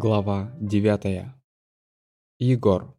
Глава 9. Егор.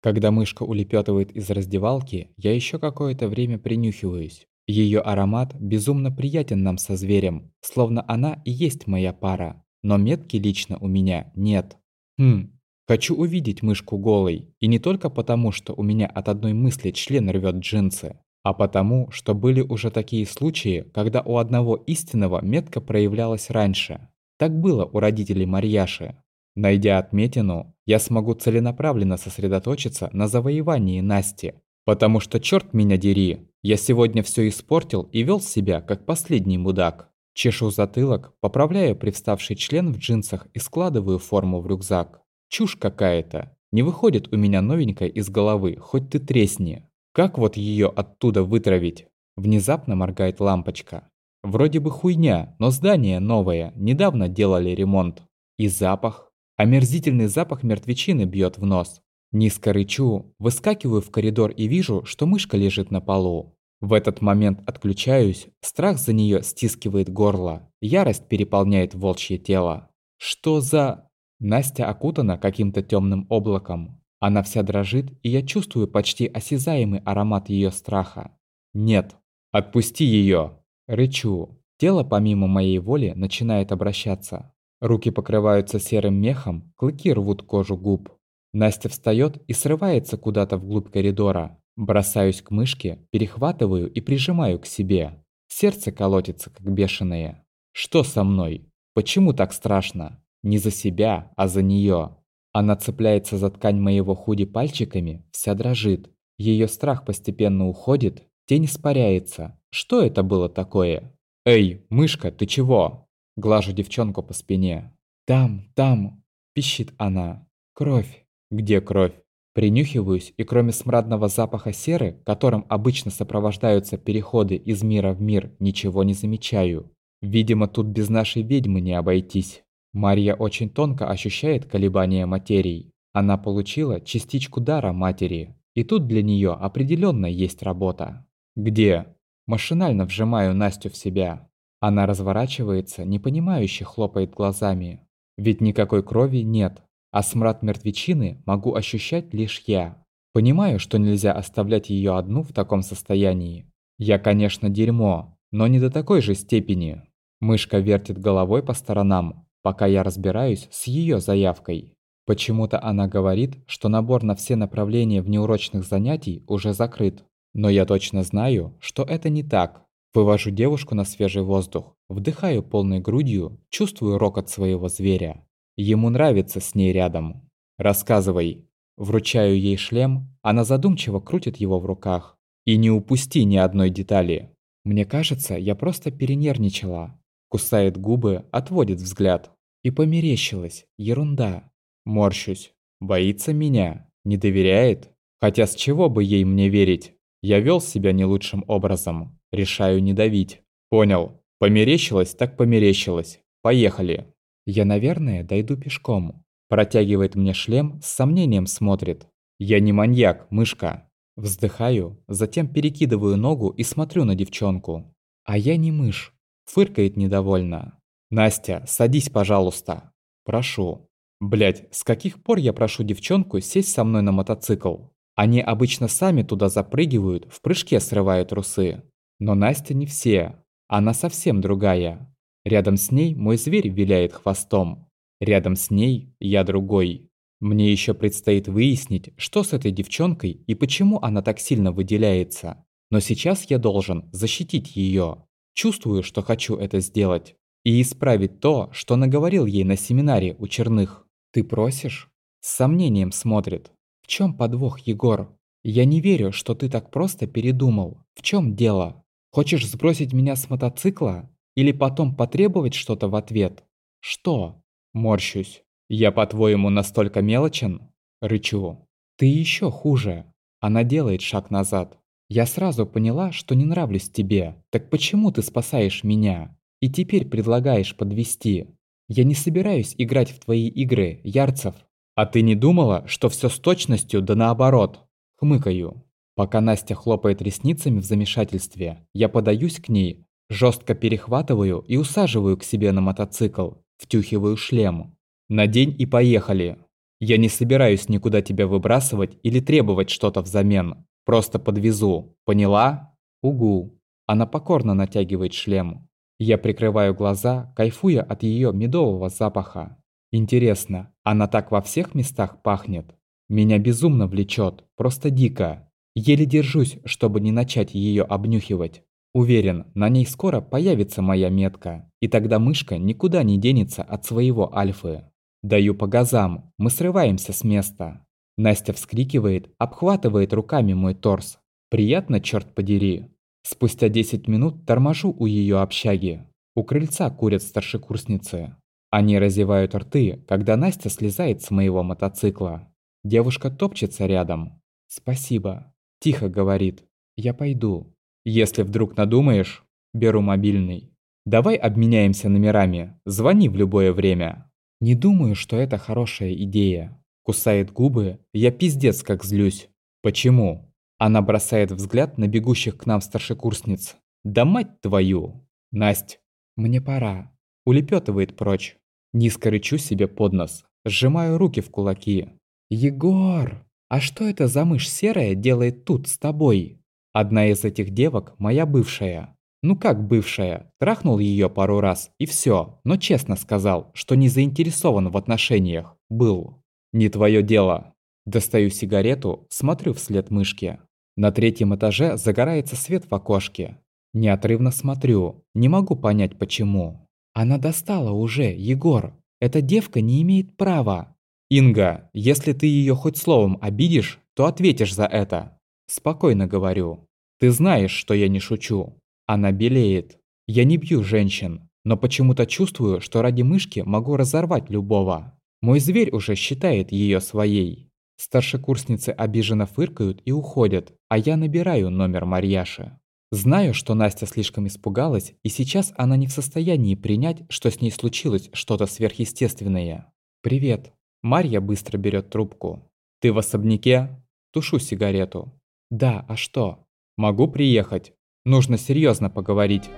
Когда мышка улепетывает из раздевалки, я еще какое-то время принюхиваюсь. Ее аромат безумно приятен нам со зверем, словно она и есть моя пара. Но метки лично у меня нет. Хм, хочу увидеть мышку голой. И не только потому, что у меня от одной мысли член рвет джинсы, а потому, что были уже такие случаи, когда у одного истинного метка проявлялась раньше. Так было у родителей Марьяши. Найдя отметину, я смогу целенаправленно сосредоточиться на завоевании Насти. Потому что, черт меня дери, я сегодня все испортил и вел себя, как последний мудак. Чешу затылок, поправляю привставший член в джинсах и складываю форму в рюкзак. Чушь какая-то. Не выходит у меня новенькая из головы, хоть ты тресни. Как вот ее оттуда вытравить? Внезапно моргает лампочка. Вроде бы хуйня, но здание новое, недавно делали ремонт. И запах. Омерзительный запах мертвечины бьет в нос. Низко рычу, выскакиваю в коридор и вижу, что мышка лежит на полу. В этот момент отключаюсь, страх за нее стискивает горло, ярость переполняет волчье тело. Что за... Настя окутана каким-то темным облаком. Она вся дрожит, и я чувствую почти осязаемый аромат ее страха. Нет, отпусти ее! Рычу. Тело помимо моей воли начинает обращаться. Руки покрываются серым мехом, клыки рвут кожу губ. Настя встает и срывается куда-то вглубь коридора. Бросаюсь к мышке, перехватываю и прижимаю к себе. Сердце колотится, как бешеное. Что со мной? Почему так страшно? Не за себя, а за нее. Она цепляется за ткань моего худи пальчиками, вся дрожит. Ее страх постепенно уходит, тень испаряется, что это было такое? «Эй, мышка, ты чего?» Глажу девчонку по спине. «Там, там!» – пищит она. «Кровь!» «Где кровь?» Принюхиваюсь, и кроме смрадного запаха серы, которым обычно сопровождаются переходы из мира в мир, ничего не замечаю. Видимо, тут без нашей ведьмы не обойтись. Марья очень тонко ощущает колебания материй. Она получила частичку дара матери, и тут для нее определенно есть работа. «Где?» Машинально вжимаю Настю в себя. Она разворачивается, непонимающе хлопает глазами. Ведь никакой крови нет, а смрад мертвечины могу ощущать лишь я. Понимаю, что нельзя оставлять ее одну в таком состоянии. Я, конечно, дерьмо, но не до такой же степени. Мышка вертит головой по сторонам, пока я разбираюсь с ее заявкой. Почему-то она говорит, что набор на все направления внеурочных занятий уже закрыт. Но я точно знаю, что это не так. Вывожу девушку на свежий воздух, вдыхаю полной грудью, чувствую рокот своего зверя. Ему нравится с ней рядом. Рассказывай. Вручаю ей шлем, она задумчиво крутит его в руках. И не упусти ни одной детали. Мне кажется, я просто перенервничала. Кусает губы, отводит взгляд. И померещилась. Ерунда. Морщусь. Боится меня. Не доверяет. Хотя с чего бы ей мне верить? Я вел себя не лучшим образом. Решаю не давить. Понял. Померещилось, так померещилось. Поехали. Я, наверное, дойду пешком. Протягивает мне шлем, с сомнением смотрит. Я не маньяк, мышка. Вздыхаю, затем перекидываю ногу и смотрю на девчонку. А я не мышь. Фыркает недовольно. Настя, садись, пожалуйста. Прошу. Блять, с каких пор я прошу девчонку сесть со мной на мотоцикл? Они обычно сами туда запрыгивают, в прыжке срывают трусы. Но Настя не все. Она совсем другая. Рядом с ней мой зверь виляет хвостом. Рядом с ней я другой. Мне еще предстоит выяснить, что с этой девчонкой и почему она так сильно выделяется. Но сейчас я должен защитить ее. Чувствую, что хочу это сделать. И исправить то, что наговорил ей на семинаре у черных. «Ты просишь?» С сомнением смотрит чем подвох, Егор? Я не верю, что ты так просто передумал. В чем дело? Хочешь сбросить меня с мотоцикла? Или потом потребовать что-то в ответ? Что? Морщусь. Я, по-твоему, настолько мелочен? Рычу. Ты еще хуже. Она делает шаг назад. Я сразу поняла, что не нравлюсь тебе. Так почему ты спасаешь меня? И теперь предлагаешь подвести? Я не собираюсь играть в твои игры, Ярцев. «А ты не думала, что все с точностью да наоборот?» Хмыкаю. Пока Настя хлопает ресницами в замешательстве, я подаюсь к ней, жестко перехватываю и усаживаю к себе на мотоцикл, втюхиваю шлем. Надень и поехали. Я не собираюсь никуда тебя выбрасывать или требовать что-то взамен. Просто подвезу. Поняла? Угу. Она покорно натягивает шлем. Я прикрываю глаза, кайфуя от ее медового запаха. Интересно, она так во всех местах пахнет? Меня безумно влечет, просто дико. Еле держусь, чтобы не начать ее обнюхивать. Уверен, на ней скоро появится моя метка, и тогда мышка никуда не денется от своего альфы. Даю по газам, мы срываемся с места. Настя вскрикивает, обхватывает руками мой торс. Приятно, черт подери. Спустя 10 минут торможу у ее общаги. У крыльца курят старшекурсницы. Они разевают рты, когда Настя слезает с моего мотоцикла. Девушка топчется рядом. «Спасибо», – тихо говорит. «Я пойду». «Если вдруг надумаешь, беру мобильный. Давай обменяемся номерами, звони в любое время». Не думаю, что это хорошая идея. Кусает губы, я пиздец как злюсь. Почему? Она бросает взгляд на бегущих к нам старшекурсниц. Да мать твою! Насть, мне пора. Улепетывает прочь. Низко рычу себе под нос. Сжимаю руки в кулаки. «Егор! А что это за мышь серая делает тут с тобой?» Одна из этих девок моя бывшая. Ну как бывшая? Трахнул ее пару раз и все, но честно сказал, что не заинтересован в отношениях. Был. Не твое дело. Достаю сигарету, смотрю вслед мышки. На третьем этаже загорается свет в окошке. Неотрывно смотрю, не могу понять почему. Она достала уже, Егор. Эта девка не имеет права. Инга, если ты ее хоть словом обидишь, то ответишь за это. Спокойно говорю. Ты знаешь, что я не шучу. Она белеет. Я не бью женщин, но почему-то чувствую, что ради мышки могу разорвать любого. Мой зверь уже считает ее своей. Старшекурсницы обиженно фыркают и уходят, а я набираю номер Марьяши. Знаю, что Настя слишком испугалась, и сейчас она не в состоянии принять, что с ней случилось что-то сверхъестественное. «Привет». Марья быстро берет трубку. «Ты в особняке?» Тушу сигарету. «Да, а что?» «Могу приехать. Нужно серьезно поговорить.